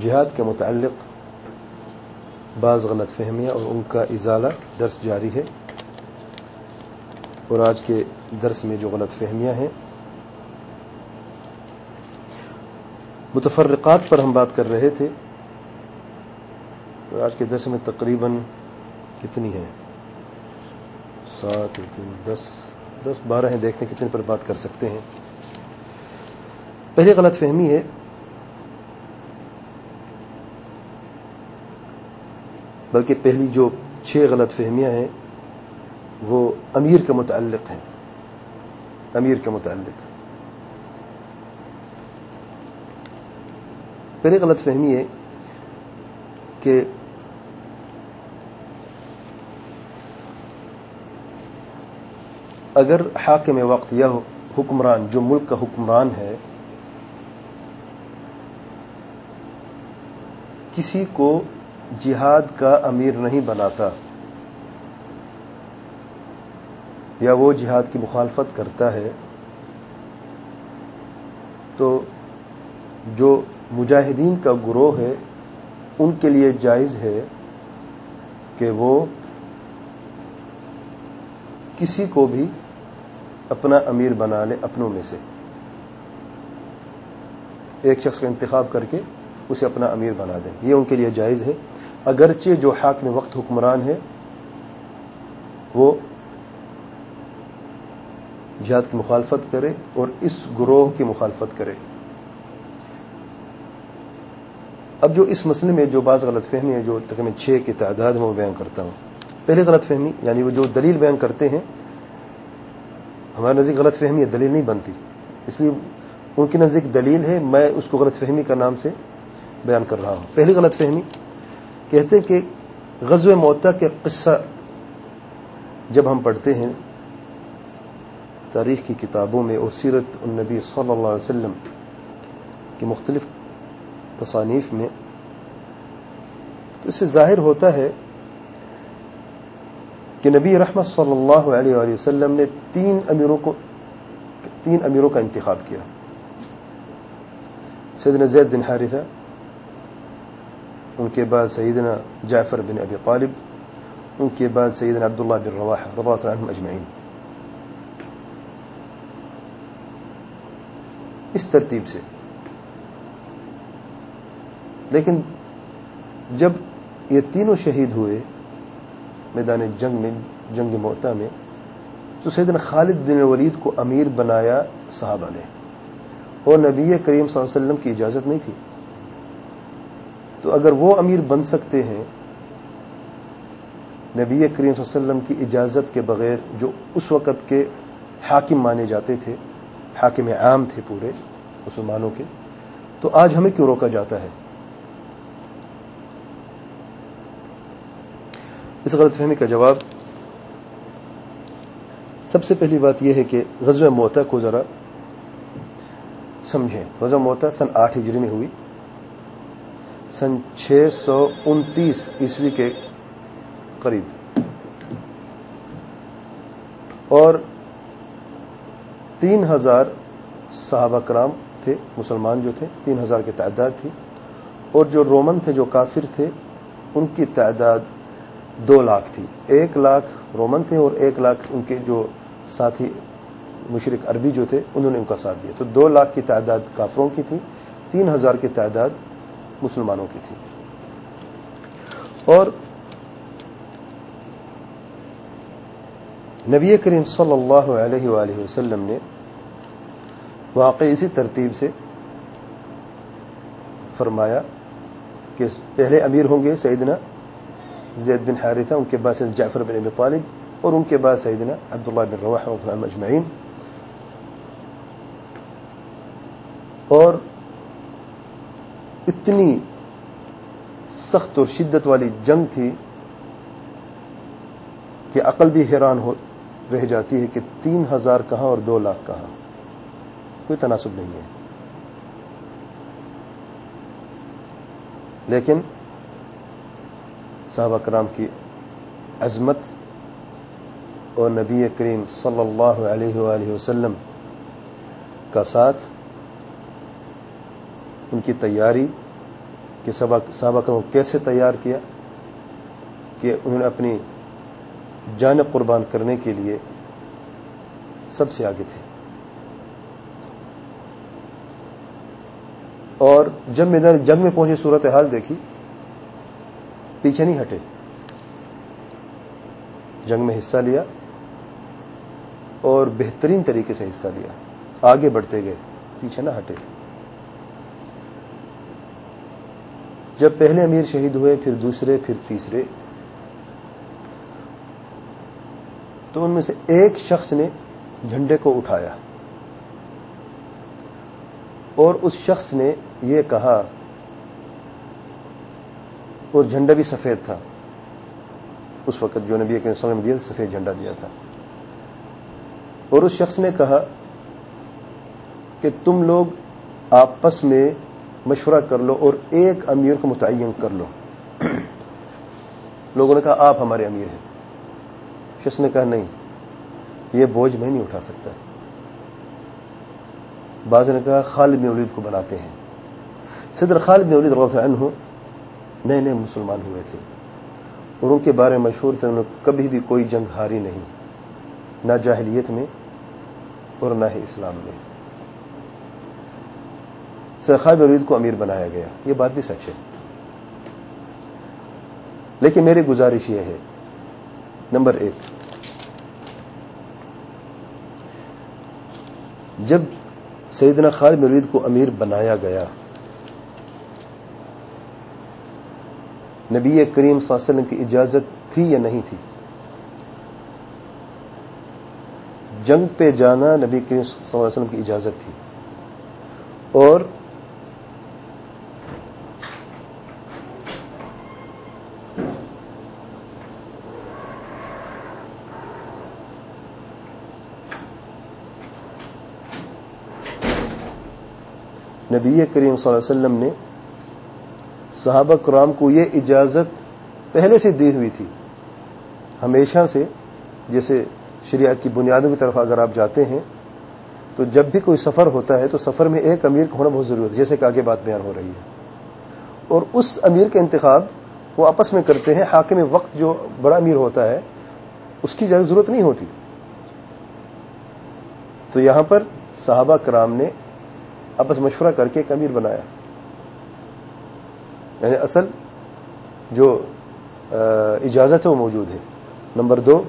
جہاد کے متعلق بعض غلط فہمیاں اور ان کا ازالہ درس جاری ہے اور آج کے درس میں جو غلط فہمیاں ہیں، متفرقات پر ہم بات کر رہے تھے اور آج کے درس میں تقریباً کتنی ہے سات تین دس دس، بارہ ہیں دیکھتے کتنے پر بات کر سکتے ہیں۔ پہلی غلط فہمی ہے بلکہ پہلی جو چھ غلط فہمیاں ہیں، وہ امیر کے متعلق ہیں۔ امیر کے متعلق۔ پہلی غلط فہمی ہے کہ اگر حاکم وقت یا حکمران، جو ملک کا حکمران ہے، کسی کو جہاد کا امیر نہیں بناتا یا وہ جہاد کی مخالفت کرتا ہے، تو جو مجاہدین کا گروہ ہے، ان کے لیے جائز ہے کہ وہ کسی کو بھی اپنا امیر بنا لے اپنوں میں سے۔ ایک شخص کا انتخاب کر کے اسے اپنا امیر بنا دیں یہ ان کے لیے جائز ہے۔ اگرچہ جو حاکم وقت حکمران ہے، وہ جہاد کی مخالفت کرے اور اس گروہ کی مخالفت کرے۔ اب جو اس مسئلے میں جو بعض غلط فہمی ہے، جو تقریباً چھ کی تعداد میں وہ بیان کرتا ہوں۔ پہلے غلط فہمی یعنی وہ جو دلیل بیان کرتے ہیں، ہمارے نزدیک غلط فہمی ہے دلیل نہیں بنتی۔ اس لیے ان کی نزدیک دلیل ہے، میں اس کو غلط فہمی کا نام سے بیان کر رہا ہوں۔ پہلی غلط فہمی کہتے کہ غزو موتا کے قصہ جب ہم پڑھتے ہیں، تاریخ کی کتابوں میں اور سیرت النبی صلی اللہ علیہ وسلم کی مختلف تصانیف میں تو اس سے ظاہر ہوتا ہے کہ نبی رحمت صلی اللہ علیہ وسلم نے تین امیروں کو، تین امیروں کا انتخاب کیا۔ سیدنا زید بن حارثہ ان کے بعد سیدنا جعفر بن ابی طالب، ان کے بعد سیدنا عبداللہ بن رواح رضا عنہم اجمعین۔ اس ترتیب سے۔ لیکن جب یہ تینوں شہید ہوئے میدان جنگ میں، جنگ موتا میں، تو سیدنا خالد بن ولید کو امیر بنایا صحابہ نے۔ اور نبی کریم صلی اللہ علیہ وسلم کی اجازت نہیں تھی۔ تو اگر وہ امیر بن سکتے ہیں، نبی کریم صلی اللہ علیہ وسلم کی اجازت کے بغیر جو اس وقت کے حاکم مانے جاتے تھے، حاکم عام تھے پورے مسلمانوں کے، تو آج ہمیں کیوں روکا جاتا ہے؟ اس غلط فہمی کا جواب، سب سے پہلی بات یہ ہے کہ غزوہ موتا کو ذرا سمجھیں۔ غزوہ موتا سن آٹھ ہجری میں ہوئی۔ سن چھ سو انتیس عیسوی کے قریب۔ اور تین ہزار صحابہ کرام تھے، مسلمان جو تھے، تین ہزار کی تعداد تھی۔ اور جو رومن تھے، جو کافر تھے، ان کی تعداد دو لاکھ تھی۔ ایک لاکھ رومن تھے اور ایک لاکھ ان کے جو ساتھی مشرق عربی جو تھے، انہوں نے ان کا ساتھ دیا۔ تو دو لاکھ کی تعداد کافروں کی تھی، تین ہزار کی تعداد مسلمانوں کی تھی۔ اور نبی کریم صلی اللہ علیہ وآلہ وسلم نے واقعی اسی ترتیب سے فرمایا کہ پہلے امیر ہوں گے سیدنا زید بن حارثہ، ان کے بعد سید جعفر بن ابی طالب، اور ان کے بعد سیدنا عبداللہ بن رواح اجمعین۔ اور اتنی سخت اور شدت والی جنگ تھی کہ عقل بھی حیران ہو رہ جاتی ہے کہ تین ہزار کہاں اور دو لاکھ کہاں۔ کوئی تناسب نہیں ہے۔ لیکن صحابہ کرام کی عظمت اور نبی کریم صلی اللہ علیہ وآلہ وسلم کا ساتھ ان کی تیاری کہ صحابہ کرام کیسے تیار کیا کہ انہوں نے اپنی جان قربان کرنے کے لیے سب سے آگے تھے۔ اور جب میدان جنگ میں پہنچی صورت حال دیکھی، پیچھے نہیں ہٹے۔ جنگ میں حصہ لیا اور بہترین طریقے سے حصہ لیا۔ آگے بڑھتے گئے، پیچھے نہ ہٹے۔ جب پہلے امیر شہید ہوئے، پھر دوسرے، پھر تیسرے۔ تو ان میں سے ایک شخص نے جھنڈے کو اٹھایا۔ اور اس شخص نے یہ کہا، اور جھنڈا بھی سفید تھا۔ اس وقت جو نبی کے وسلم دیا سفید جھنڈا دیا تھا۔ اور اس شخص نے کہا کہ تم لوگ آپس میں مشورہ کر لو اور ایک امیر کو متعین کر لو۔ لوگوں نے کہا، آپ ہمارے امیر ہیں۔ شخص نے کہا، نہیں، یہ بوجھ میں نہیں اٹھا سکتا۔ بعض نے کہا، خالد بن ولید کو بناتے ہیں۔ صدر خالد بن ولید رضی عنہ نئے نئے مسلمان ہوئے تھے اور ان کے بارے میں مشہور تھے۔ انہوں نے کبھی بھی کوئی جنگ ہاری نہیں، نہ جاہلیت میں اور نہ ہی اسلام میں۔ سر خالد بن ولید کو امیر بنایا گیا۔ یہ بات بھی سچ ہے۔ لیکن میری گزارش یہ ہے۔ نمبر ایک، جب سیدنا خالد مرید کو امیر بنایا گیا، نبی کریم صلی اللہ علیہ وسلم کی اجازت تھی یا نہیں تھی؟ جنگ پہ جانا نبی کریم صلی اللہ علیہ وسلم کی اجازت تھی۔ اور نبی کریم صلی اللہ علیہ وسلم نے صحابہ کرام کو یہ اجازت پہلے سے دی ہوئی تھی۔ ہمیشہ سے جیسے شریعت کی بنیادوں کی طرف اگر آپ جاتے ہیں تو جب بھی کوئی سفر ہوتا ہے تو سفر میں ایک امیر کا ہونا بہت ضروری ہے، جیسے کہ آگے بات بیان ہو رہی ہے۔ اور اس امیر کا انتخاب وہ آپس میں کرتے ہیں، حاکم وقت جو بڑا امیر ہوتا ہے، اس کی ضرورت نہیں ہوتی۔ تو یہاں پر صحابہ کرام نے آپس مشورہ کر کے ایک امیر بنایا۔ یعنی اصل جو اجازت ہے وہ موجود ہے۔ نمبر دو،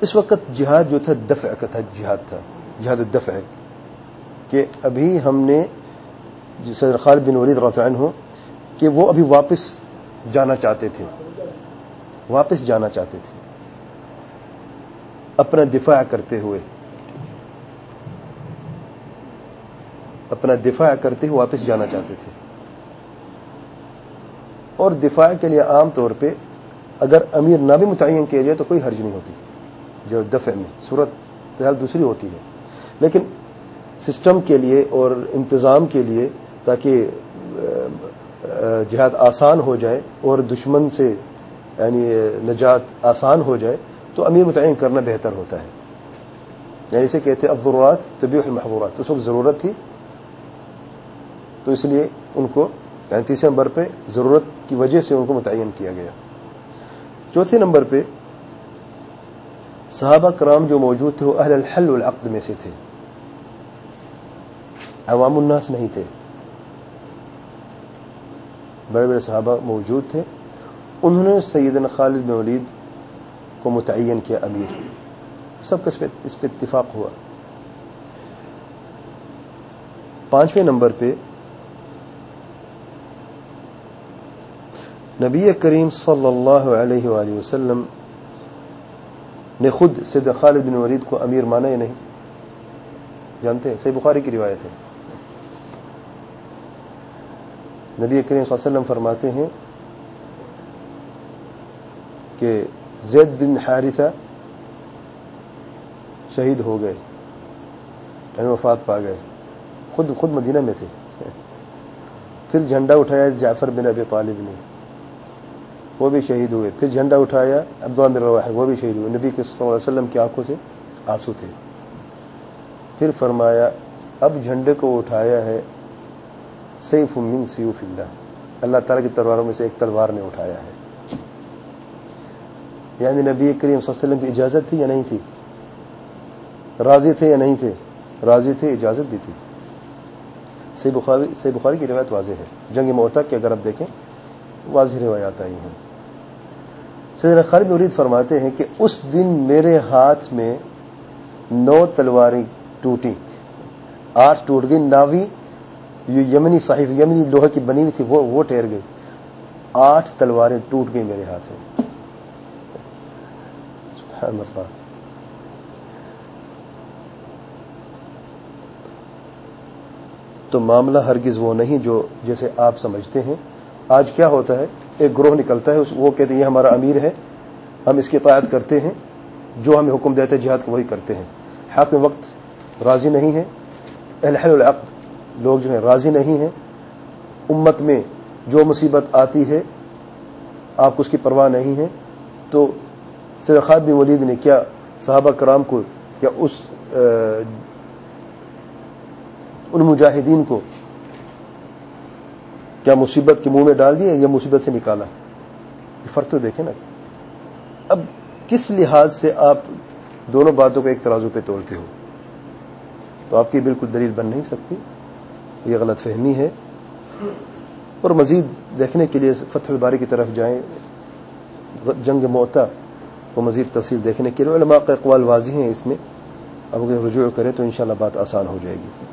اس وقت جہاد جو تھا، دفع کا تھا، جہاد تھا۔ جہاد الدفع کہ ابھی ہم نے صدر خالد بن ولید رضی ہو کہ وہ ابھی واپس جانا چاہتے تھے۔ واپس جانا چاہتے تھے۔ اپنا دفاع کرتے ہوئے۔ اپنا دفاع کرتے ہوئے واپس جانا چاہتے تھے۔ اور دفاع کے لیے عام طور پہ اگر امیر نہ بھی متعین کیا جائے تو کوئی حرج نہیں ہوتی۔ جو دفع میں صورت فیال دوسری ہوتی ہے۔ لیکن سسٹم کے لیے اور انتظام کے لیے تاکہ جہاد آسان ہو جائے اور دشمن سے یعنی نجات آسان ہو جائے تو امیر متعین کرنا بہتر ہوتا ہے۔ یعنی اسے کہتے ہیں افضرات طبی المحبورات اس وقت ضرورت تھی۔ تو اس لیے ان کو پینتیسویں نمبر پہ ضرورت کی وجہ سے ان کو متعین کیا گیا۔ چوتھے نمبر پہ صحابہ کرام جو موجود تھے وہ اہل الحل والعقد میں سے تھے۔ عوام الناس نہیں تھے۔ بڑے بڑے صحابہ موجود تھے۔ انہوں نے سیدنا خالد بن ولید کو متعین کیا امیر۔ سب کا اس پہ اتفاق ہوا۔ پانچویں نمبر پہ نبی کریم صلی اللہ علیہ وآلہ وسلم نے خود سید خالد بن ورید کو امیر مانا یا نہیں؟ جانتے ہیں؟ صحیح بخاری کی روایت ہے۔ نبی کریم صلی اللہ علیہ وسلم فرماتے ہیں کہ زید بن حارثہ شہید ہو گئے یعنی وفات پا گئے۔ خود خود مدینہ میں تھے۔ پھر جھنڈا اٹھایا جعفر بن ابی طالب نے، وہ بھی شہید ہوئے۔ پھر جھنڈا اٹھایا عبداللہ بن رواح وہ بھی شہید ہوئے۔ نبی کے صلی اللہ علیہ وسلم کی آنکھوں سے آنسو تھے۔ پھر فرمایا، اب جھنڈے کو اٹھایا ہے سیف من سیوف اللہ۔ اللہ تعالیٰ کی تلواروں میں سے ایک تلوار نے اٹھایا ہے۔ یعنی نبی کریم صلی اللہ علیہ وسلم کی اجازت تھی یا نہیں تھی؟ راضی تھے یا نہیں تھے؟ راضی تھے، اجازت بھی تھی۔ سی بخاری سی بخاری کی روایت واضح ہے۔ جنگ موتا کی اگر آپ دیکھیں، واضح روایات آئی ہیں۔ سید خالد مرید فرماتے ہیں کہ اس دن میرے ہاتھ میں نو تلواریں ٹوٹی آٹھ ٹوٹ گئی ناوی، یہ یمنی صاحب یمنی لوہے کی بنی ہوئی تھی، وہ وہ ٹھہر گئی۔ آٹھ تلواریں ٹوٹ گئی میرے ہاتھ میں۔ تو معاملہ ہرگز وہ نہیں جو جیسے آپ سمجھتے ہیں۔ آج کیا ہوتا ہے؟ ایک گروہ نکلتا ہے وہ کہتے ہیں، یہ ہمارا امیر ہے۔ ہم اس کی اطاعت کرتے ہیں۔ جو ہمیں حکم دیتے ہیں جہاد کو وہی کرتے ہیں۔ حق وقت راضی نہیں ہے۔ الحل العقد، لوگ جو ہیں راضی نہیں ہیں۔ امت میں جو مصیبت آتی ہے، آپ کو اس کی پرواہ نہیں ہے۔ تو سرخاب بن ولید نے کیا صحابہ کرام کو یا اس ان مجاہدین کو کیا مصیبت کے منہ میں ڈال دیا یا مصیبت سے نکالا؟ یہ فرق تو دیکھیں نا۔ اب کس لحاظ سے آپ دونوں باتوں کو ایک ترازو پہ تولتے ہو؟ تو آپ کی بالکل دلیل بن نہیں سکتی۔ یہ غلط فہمی ہے۔ اور مزید دیکھنے کے لیے فتح الباری کی طرف جائیں۔ جنگ موتا کو مزید تفصیل دیکھنے کے لیے علماء کا اقوال واضح ہیں اس میں۔ اب اگر رجوع کرے تو انشاءاللہ بات آسان ہو جائے گی۔